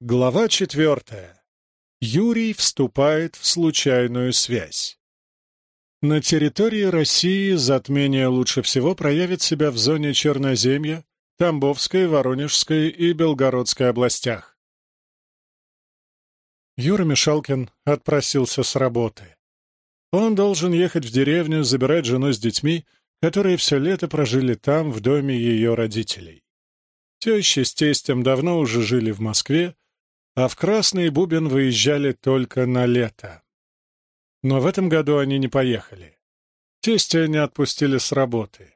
Глава четвертая. Юрий вступает в случайную связь. На территории России затмение лучше всего проявит себя в зоне Черноземья, Тамбовской, Воронежской и Белгородской областях. Юра Мишалкин отпросился с работы. Он должен ехать в деревню, забирать жену с детьми, которые все лето прожили там, в доме ее родителей. Теща с тестем давно уже жили в Москве, а в Красный Бубен выезжали только на лето. Но в этом году они не поехали. Тестя не отпустили с работы.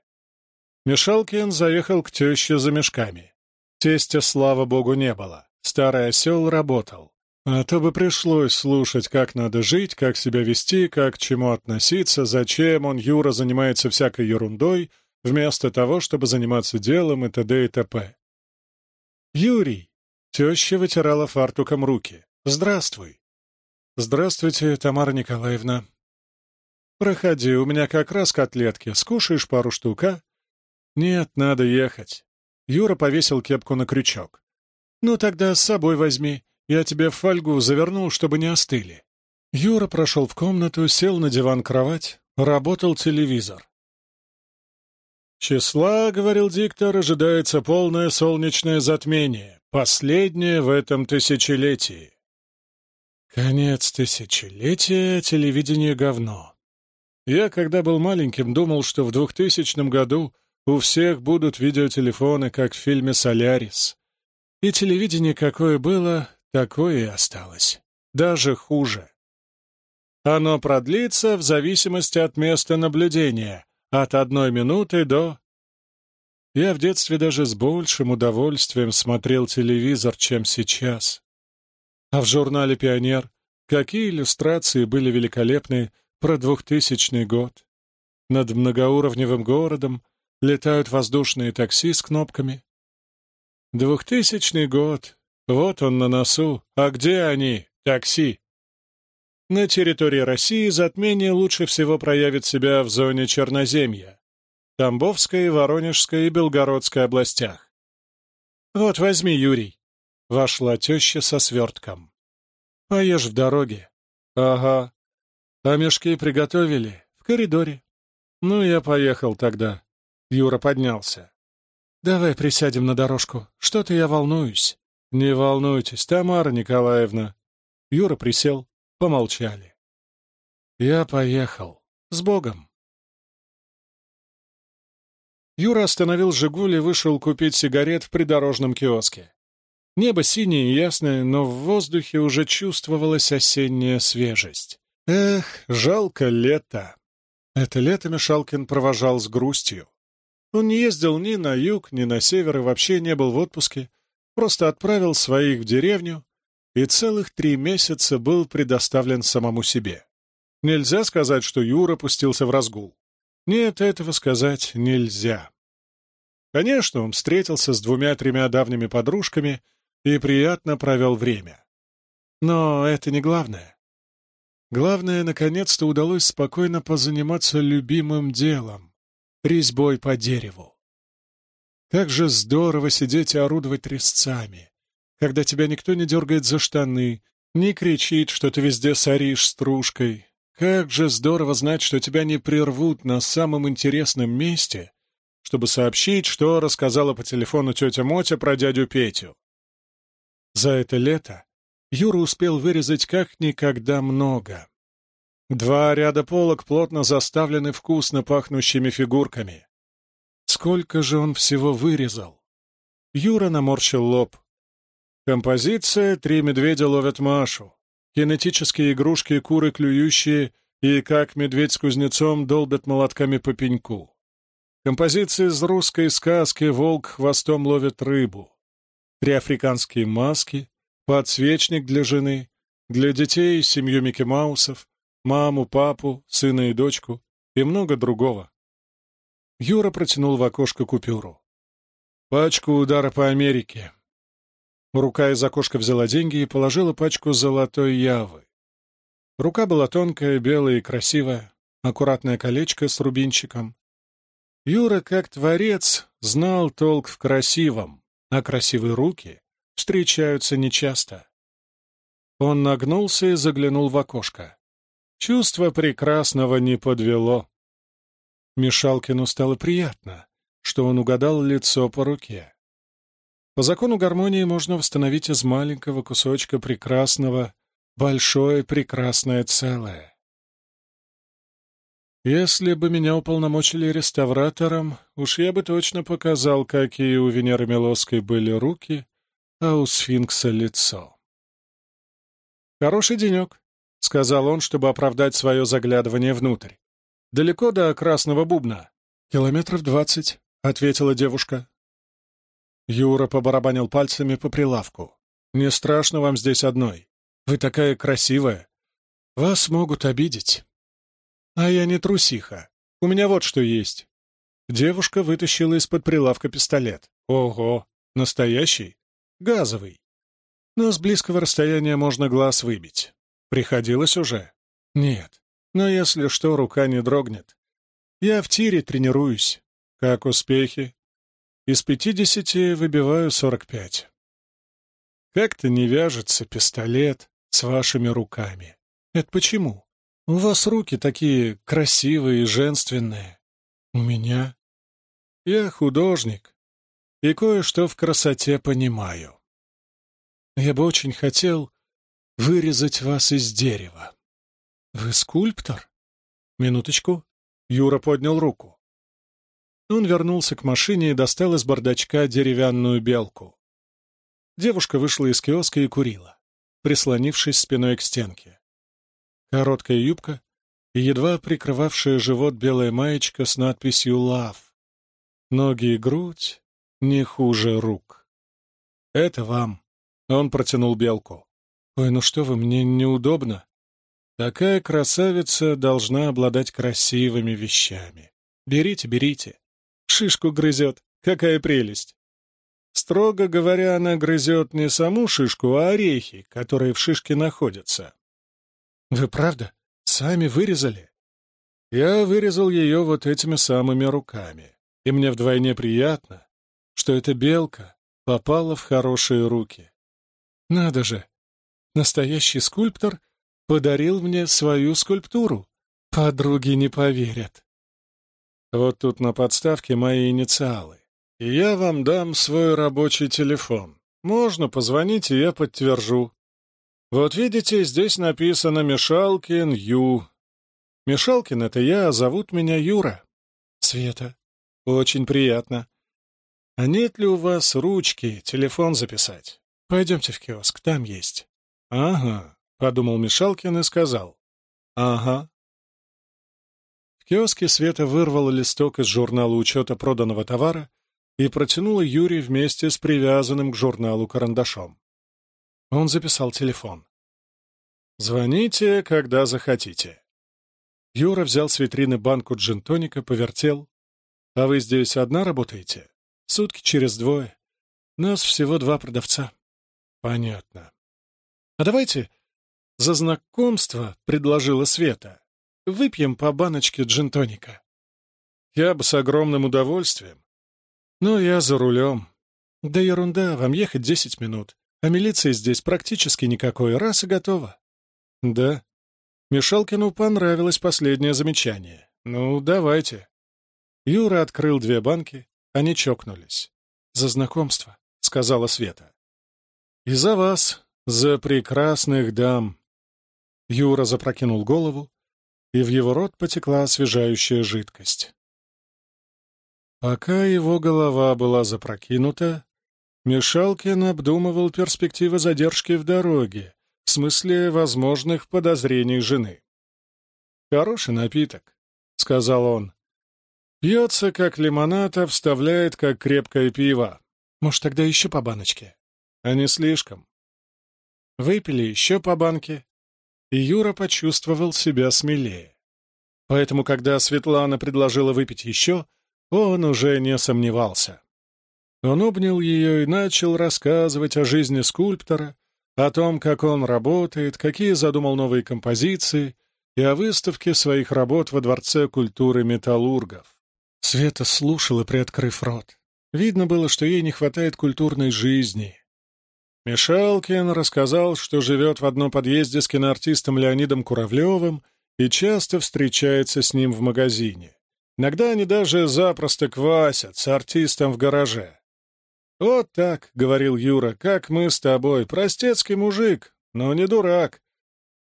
Мишалкин заехал к теще за мешками. Тестя, слава богу, не было. Старый осел работал. А то бы пришлось слушать, как надо жить, как себя вести, как к чему относиться, зачем он, Юра, занимается всякой ерундой, вместо того, чтобы заниматься делом и т.д. и т.п. «Юрий!» Теща вытирала фартуком руки. «Здравствуй!» «Здравствуйте, Тамара Николаевна!» «Проходи, у меня как раз котлетки. Скушаешь пару штук, а?» «Нет, надо ехать». Юра повесил кепку на крючок. «Ну тогда с собой возьми. Я тебе в фольгу завернул, чтобы не остыли». Юра прошел в комнату, сел на диван-кровать. Работал телевизор. «Числа, — говорил диктор, — ожидается полное солнечное затмение. Последнее в этом тысячелетии. Конец тысячелетия, телевидение говно. Я, когда был маленьким, думал, что в двухтысячном году у всех будут видеотелефоны, как в фильме «Солярис». И телевидение какое было, такое и осталось. Даже хуже. Оно продлится в зависимости от места наблюдения, от одной минуты до я в детстве даже с большим удовольствием смотрел телевизор, чем сейчас. А в журнале «Пионер» какие иллюстрации были великолепны про двухтысячный год. Над многоуровневым городом летают воздушные такси с кнопками. Двухтысячный год, вот он на носу. А где они, такси? На территории России затмение лучше всего проявит себя в зоне Черноземья. Тамбовской, Воронежской и Белгородской областях. «Вот, возьми, Юрий», — вошла теща со свертком. «Поешь в дороге». «Ага. А мешки приготовили? В коридоре». «Ну, я поехал тогда». Юра поднялся. «Давай присядем на дорожку. Что-то я волнуюсь». «Не волнуйтесь, Тамара Николаевна». Юра присел, помолчали. «Я поехал. С Богом». Юра остановил «Жигуль» и вышел купить сигарет в придорожном киоске. Небо синее и ясное, но в воздухе уже чувствовалась осенняя свежесть. Эх, жалко лето. Это лето Мишалкин провожал с грустью. Он не ездил ни на юг, ни на север и вообще не был в отпуске, просто отправил своих в деревню и целых три месяца был предоставлен самому себе. Нельзя сказать, что Юра пустился в разгул. Нет, этого сказать нельзя. Конечно, он встретился с двумя-тремя давними подружками и приятно провел время. Но это не главное. Главное, наконец-то удалось спокойно позаниматься любимым делом — резьбой по дереву. Как же здорово сидеть и орудовать резцами, когда тебя никто не дергает за штаны, не кричит, что ты везде соришь стружкой, как же здорово знать, что тебя не прервут на самом интересном месте, чтобы сообщить, что рассказала по телефону тетя Мотя про дядю Петю. За это лето Юра успел вырезать как никогда много. Два ряда полок плотно заставлены вкусно пахнущими фигурками. Сколько же он всего вырезал? Юра наморщил лоб. Композиция «Три медведя ловят Машу» кинетические игрушки, куры клюющие и как медведь с кузнецом долбят молотками по пеньку. Композиции из русской сказки «Волк хвостом ловит рыбу». Три африканские маски, подсвечник для жены, для детей семью Микки Маусов, маму, папу, сына и дочку и много другого. Юра протянул в окошко купюру. «Пачку удара по Америке. Рука из окошка взяла деньги и положила пачку золотой явы. Рука была тонкая, белая и красивая, аккуратное колечко с рубинчиком. Юра, как творец, знал толк в красивом, а красивые руки встречаются нечасто. Он нагнулся и заглянул в окошко. Чувство прекрасного не подвело. Мишалкину стало приятно, что он угадал лицо по руке. По закону гармонии можно восстановить из маленького кусочка прекрасного большое прекрасное целое. Если бы меня уполномочили реставратором, уж я бы точно показал, какие у Венеры Милоской были руки, а у сфинкса лицо. «Хороший денек», — сказал он, чтобы оправдать свое заглядывание внутрь. «Далеко до красного бубна?» «Километров двадцать», — ответила девушка. Юра побарабанил пальцами по прилавку. «Не страшно вам здесь одной. Вы такая красивая. Вас могут обидеть». «А я не трусиха. У меня вот что есть». Девушка вытащила из-под прилавка пистолет. «Ого! Настоящий? Газовый. Но с близкого расстояния можно глаз выбить. Приходилось уже?» «Нет. Но если что, рука не дрогнет. Я в тире тренируюсь. Как успехи?» «Из пятидесяти выбиваю сорок пять». «Как-то не вяжется пистолет с вашими руками. Это почему?» У вас руки такие красивые и женственные. У меня? Я художник, и кое-что в красоте понимаю. Я бы очень хотел вырезать вас из дерева. Вы скульптор? Минуточку. Юра поднял руку. Он вернулся к машине и достал из бардачка деревянную белку. Девушка вышла из киоска и курила, прислонившись спиной к стенке. Короткая юбка и едва прикрывавшая живот белая маечка с надписью «Лав». Ноги и грудь не хуже рук. «Это вам». Он протянул белку. «Ой, ну что вы, мне неудобно. Такая красавица должна обладать красивыми вещами. Берите, берите. Шишку грызет. Какая прелесть!» Строго говоря, она грызет не саму шишку, а орехи, которые в шишке находятся. Вы правда? Сами вырезали? Я вырезал ее вот этими самыми руками. И мне вдвойне приятно, что эта белка попала в хорошие руки. Надо же! Настоящий скульптор подарил мне свою скульптуру. Подруги не поверят. Вот тут на подставке мои инициалы. И я вам дам свой рабочий телефон. Можно позвонить, и я подтвержу. Вот видите, здесь написано «Мешалкин Ю». Мешалкин — это я, а зовут меня Юра. Света. Очень приятно. А нет ли у вас ручки, телефон записать? Пойдемте в киоск, там есть. Ага, — подумал Мишалкин и сказал. Ага. Киоске Света вырвала листок из журнала учета проданного товара и протянула Юре вместе с привязанным к журналу карандашом. Он записал телефон. «Звоните, когда захотите». Юра взял с витрины банку джин-тоника, повертел. «А вы здесь одна работаете? Сутки через двое. Нас всего два продавца». «Понятно». «А давайте за знакомство», — предложила Света. «Выпьем по баночке джин-тоника». «Я бы с огромным удовольствием. Но я за рулем. Да ерунда, вам ехать десять минут. А милиции здесь практически никакой, раз и готово. Да. Мишалкину понравилось последнее замечание. Ну, давайте. Юра открыл две банки, они чокнулись. За знакомство, сказала Света. И за вас, за прекрасных дам. Юра запрокинул голову, и в его рот потекла освежающая жидкость. Пока его голова была запрокинута, Мишалкин обдумывал перспективы задержки в дороге, в смысле возможных подозрений жены. «Хороший напиток», — сказал он. «Пьется, как лимонад, а вставляет, как крепкое пиво. Может, тогда еще по баночке?» «А не слишком». Выпили еще по банке, и Юра почувствовал себя смелее. Поэтому, когда Светлана предложила выпить еще, он уже не сомневался. Он обнял ее и начал рассказывать о жизни скульптора, о том, как он работает, какие задумал новые композиции и о выставке своих работ во Дворце культуры металлургов. Света слушала, приоткрыв рот. Видно было, что ей не хватает культурной жизни. Мишалкин рассказал, что живет в одном подъезде с киноартистом Леонидом Куравлевым и часто встречается с ним в магазине. Иногда они даже запросто квасят с артистом в гараже. «Вот так», — говорил Юра, — «как мы с тобой, простецкий мужик, но не дурак.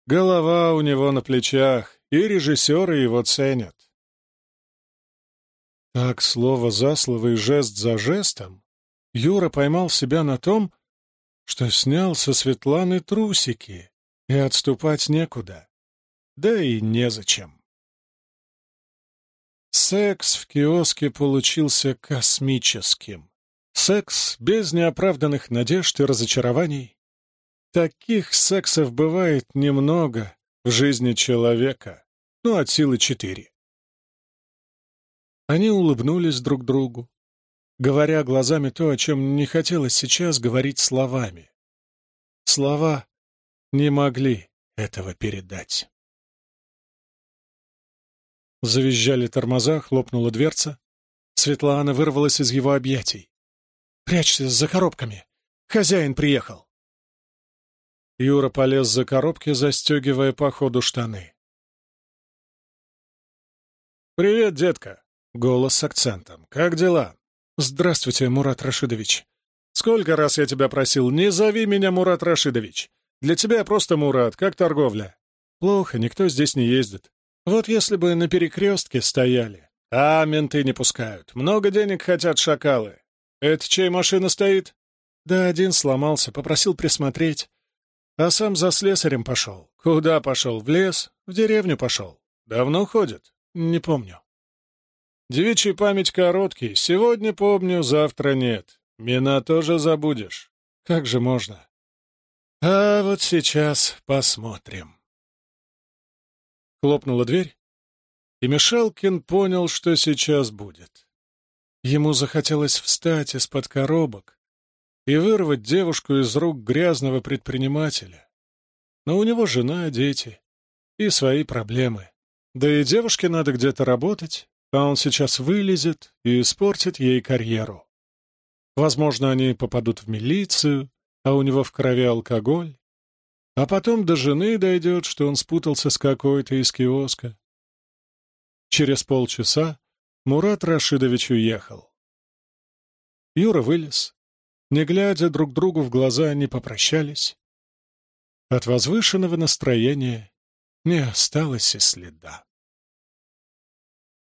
Голова у него на плечах, и режиссеры его ценят». Так, слово за слово и жест за жестом, Юра поймал себя на том, что снял со Светланы трусики, и отступать некуда. Да и незачем. Секс в киоске получился космическим. Секс без неоправданных надежд и разочарований. Таких сексов бывает немного в жизни человека, ну, от силы четыре. Они улыбнулись друг другу, говоря глазами то, о чем не хотелось сейчас говорить словами. Слова не могли этого передать. Завизжали тормоза, хлопнула дверца. Светлана вырвалась из его объятий. «Прячься за коробками! Хозяин приехал!» Юра полез за коробки, застегивая по ходу штаны. «Привет, детка!» Голос с акцентом. «Как дела?» «Здравствуйте, Мурат Рашидович». «Сколько раз я тебя просил, не зови меня Мурат Рашидович. Для тебя просто Мурат, как торговля». «Плохо, никто здесь не ездит. Вот если бы на перекрестке стояли. А, менты не пускают. Много денег хотят шакалы. Это чей машина стоит?» «Да один сломался, попросил присмотреть. А сам за слесарем пошел. Куда пошел? В лес? В деревню пошел. Давно ходит? Не помню. Девичья память короткий. Сегодня помню, завтра нет. Мина тоже забудешь. Как же можно? А вот сейчас посмотрим. Хлопнула дверь, и Мишалкин понял, что сейчас будет. Ему захотелось встать из-под коробок и вырвать девушку из рук грязного предпринимателя. Но у него жена, дети и свои проблемы. Да и девушке надо где-то работать, а он сейчас вылезет и испортит ей карьеру. Возможно, они попадут в милицию, а у него в крови алкоголь. А потом до жены дойдет, что он спутался с какой-то из киоска. Через полчаса Мурат Рашидович уехал. Юра вылез. Не глядя друг другу в глаза, они попрощались. От возвышенного настроения не осталось и следа.